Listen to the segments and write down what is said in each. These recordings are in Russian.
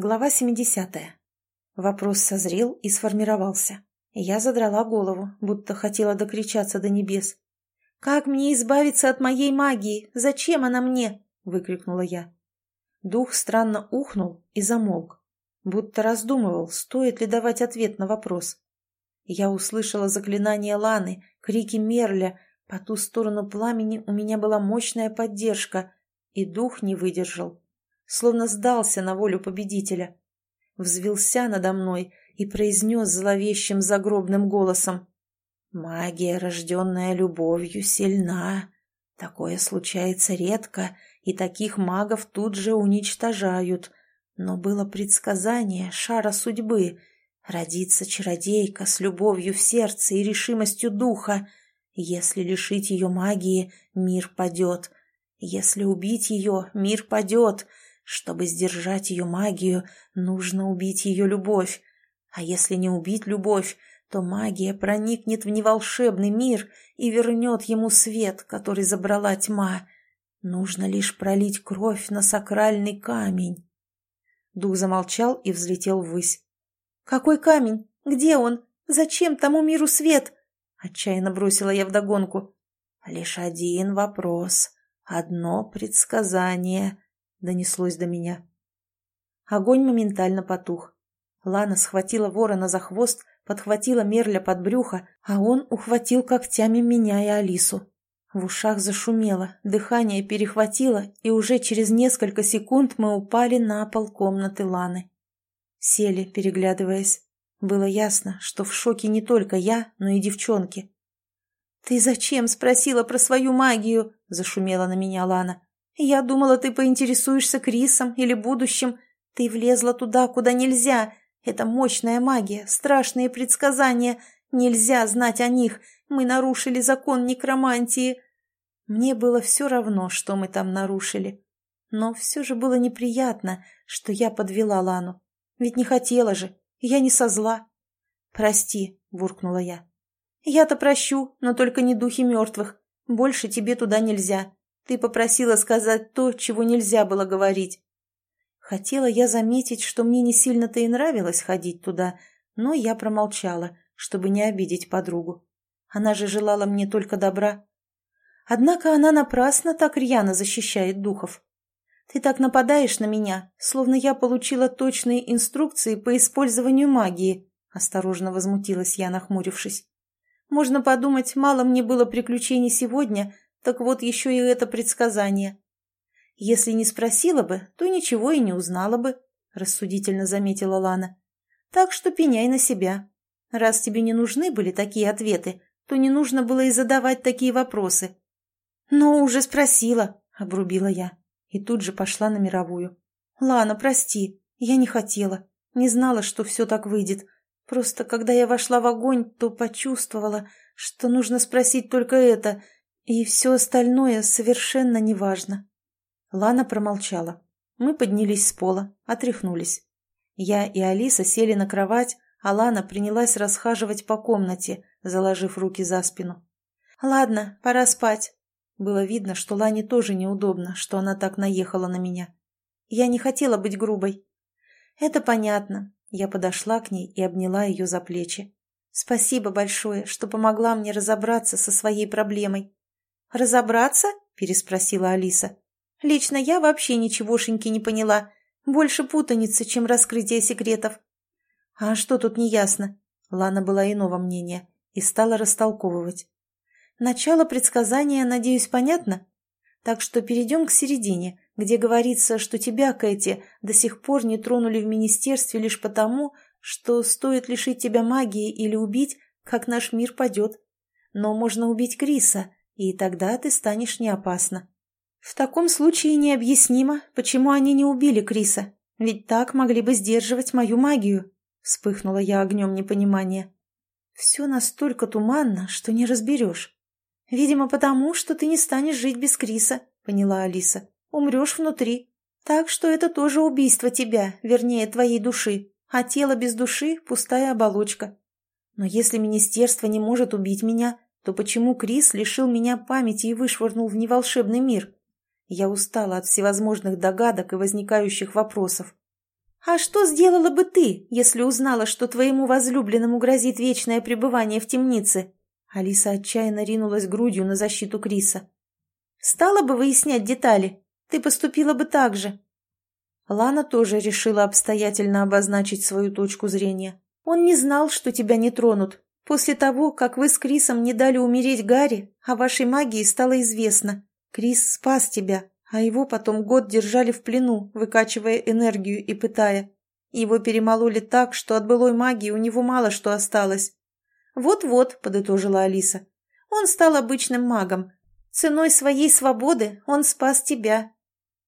Глава 70. Вопрос созрел и сформировался. Я задрала голову, будто хотела докричаться до небес. «Как мне избавиться от моей магии? Зачем она мне?» — выкрикнула я. Дух странно ухнул и замолк, будто раздумывал, стоит ли давать ответ на вопрос. Я услышала заклинание Ланы, крики Мерля, по ту сторону пламени у меня была мощная поддержка, и дух не выдержал словно сдался на волю победителя. Взвелся надо мной и произнес зловещим загробным голосом. «Магия, рожденная любовью, сильна. Такое случается редко, и таких магов тут же уничтожают. Но было предсказание шара судьбы. Родится чародейка с любовью в сердце и решимостью духа. Если лишить ее магии, мир падет. Если убить ее, мир падет. Чтобы сдержать ее магию, нужно убить ее любовь. А если не убить любовь, то магия проникнет в неволшебный мир и вернет ему свет, который забрала тьма. Нужно лишь пролить кровь на сакральный камень. Дух замолчал и взлетел ввысь. «Какой камень? Где он? Зачем тому миру свет?» Отчаянно бросила я вдогонку. «Лишь один вопрос, одно предсказание», — донеслось до меня. Огонь моментально потух. Лана схватила ворона за хвост, подхватила Мерля под брюхо, а он ухватил когтями меня и Алису. В ушах зашумело, дыхание перехватило, и уже через несколько секунд мы упали на пол комнаты Ланы. Сели, переглядываясь. Было ясно, что в шоке не только я, но и девчонки. «Ты зачем спросила про свою магию?» – зашумела на меня Лана. «Я думала, ты поинтересуешься Крисом или будущим. Ты влезла туда, куда нельзя. Это мощная магия, страшные предсказания. Нельзя знать о них. Мы нарушили закон некромантии». Мне было все равно, что мы там нарушили. Но все же было неприятно, что я подвела Лану. Ведь не хотела же, я не со зла. «Прости», — буркнула я. «Я-то прощу, но только не духи мертвых. Больше тебе туда нельзя. Ты попросила сказать то, чего нельзя было говорить. Хотела я заметить, что мне не сильно-то и нравилось ходить туда, но я промолчала, чтобы не обидеть подругу. Она же желала мне только добра. Однако она напрасно так рьяно защищает духов. Ты так нападаешь на меня, словно я получила точные инструкции по использованию магии, осторожно возмутилась я, нахмурившись. Можно подумать, мало мне было приключений сегодня, так вот еще и это предсказание. Если не спросила бы, то ничего и не узнала бы, рассудительно заметила Лана. Так что пеняй на себя. Раз тебе не нужны были такие ответы, то не нужно было и задавать такие вопросы. Но уже спросила, обрубила я. И тут же пошла на мировую. Лана, прости, я не хотела. Не знала, что все так выйдет. Просто когда я вошла в огонь, то почувствовала, что нужно спросить только это — и все остальное совершенно неважно. Лана промолчала. Мы поднялись с пола, отряхнулись. Я и Алиса сели на кровать, а Лана принялась расхаживать по комнате, заложив руки за спину. «Ладно, пора спать». Было видно, что Лане тоже неудобно, что она так наехала на меня. Я не хотела быть грубой. «Это понятно». Я подошла к ней и обняла ее за плечи. «Спасибо большое, что помогла мне разобраться со своей проблемой. «Разобраться?» – переспросила Алиса. «Лично я вообще ничегошеньки не поняла. Больше путаницы, чем раскрытие секретов». «А что тут неясно?» Лана была иного мнения и стала растолковывать. «Начало предсказания, надеюсь, понятно? Так что перейдем к середине, где говорится, что тебя, Кэти, до сих пор не тронули в министерстве лишь потому, что стоит лишить тебя магии или убить, как наш мир падет. Но можно убить Криса, и тогда ты станешь не опасна. В таком случае необъяснимо, почему они не убили Криса, ведь так могли бы сдерживать мою магию. Вспыхнула я огнем непонимания. Все настолько туманно, что не разберешь. Видимо, потому, что ты не станешь жить без Криса, поняла Алиса. Умрешь внутри. Так что это тоже убийство тебя, вернее, твоей души, а тело без души – пустая оболочка. Но если министерство не может убить меня, то почему Крис лишил меня памяти и вышвырнул в неволшебный мир? Я устала от всевозможных догадок и возникающих вопросов. «А что сделала бы ты, если узнала, что твоему возлюбленному грозит вечное пребывание в темнице?» Алиса отчаянно ринулась грудью на защиту Криса. «Стала бы выяснять детали? Ты поступила бы так же». Лана тоже решила обстоятельно обозначить свою точку зрения. «Он не знал, что тебя не тронут. После того, как вы с Крисом не дали умереть Гарри, о вашей магии стало известно. Крис спас тебя, а его потом год держали в плену, выкачивая энергию и пытая. Его перемололи так, что от былой магии у него мало что осталось. «Вот-вот», — подытожила Алиса, — «он стал обычным магом. Ценой своей свободы он спас тебя».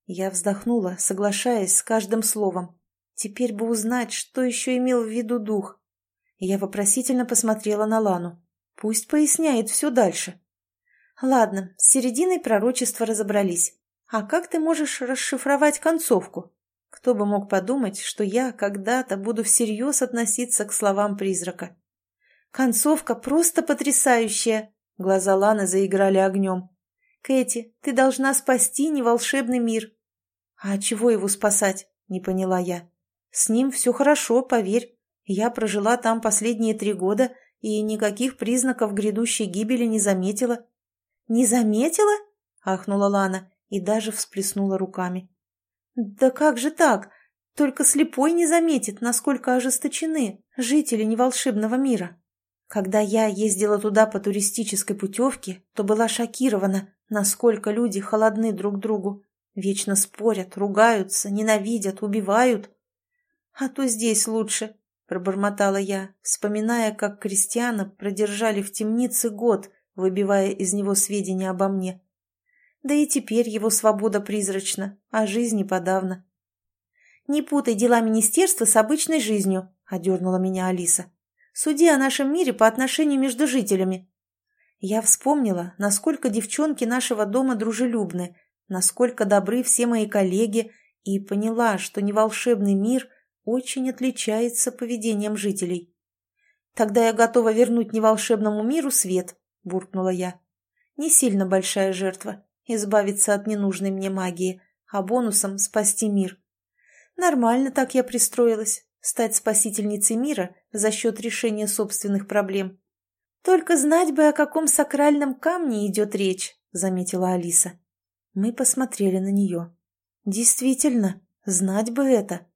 Я вздохнула, соглашаясь с каждым словом. Теперь бы узнать, что еще имел в виду дух. Я вопросительно посмотрела на Лану. Пусть поясняет все дальше. Ладно, с серединой пророчества разобрались. А как ты можешь расшифровать концовку? Кто бы мог подумать, что я когда-то буду всерьез относиться к словам призрака. Концовка просто потрясающая. Глаза Ланы заиграли огнем. Кэти, ты должна спасти неволшебный мир. А чего его спасать? Не поняла я. С ним все хорошо, поверь. Я прожила там последние три года и никаких признаков грядущей гибели не заметила. «Не заметила?» — ахнула Лана и даже всплеснула руками. «Да как же так? Только слепой не заметит, насколько ожесточены жители неволшебного мира». Когда я ездила туда по туристической путевке, то была шокирована, насколько люди холодны друг другу. Вечно спорят, ругаются, ненавидят, убивают. А то здесь лучше, пробормотала я, вспоминая, как крестьяна продержали в темнице год, выбивая из него сведения обо мне. Да и теперь его свобода призрачна, а жизни подавно. «Не путай дела министерства с обычной жизнью», — одернула меня Алиса. Суди о нашем мире по отношению между жителями. Я вспомнила, насколько девчонки нашего дома дружелюбны, насколько добры все мои коллеги, и поняла, что неволшебный мир очень отличается поведением жителей. «Тогда я готова вернуть неволшебному миру свет», — буркнула я. «Не сильно большая жертва — избавиться от ненужной мне магии, а бонусом — спасти мир. Нормально так я пристроилась, стать спасительницей мира за счет решения собственных проблем. «Только знать бы, о каком сакральном камне идет речь», — заметила Алиса. Мы посмотрели на нее. «Действительно, знать бы это.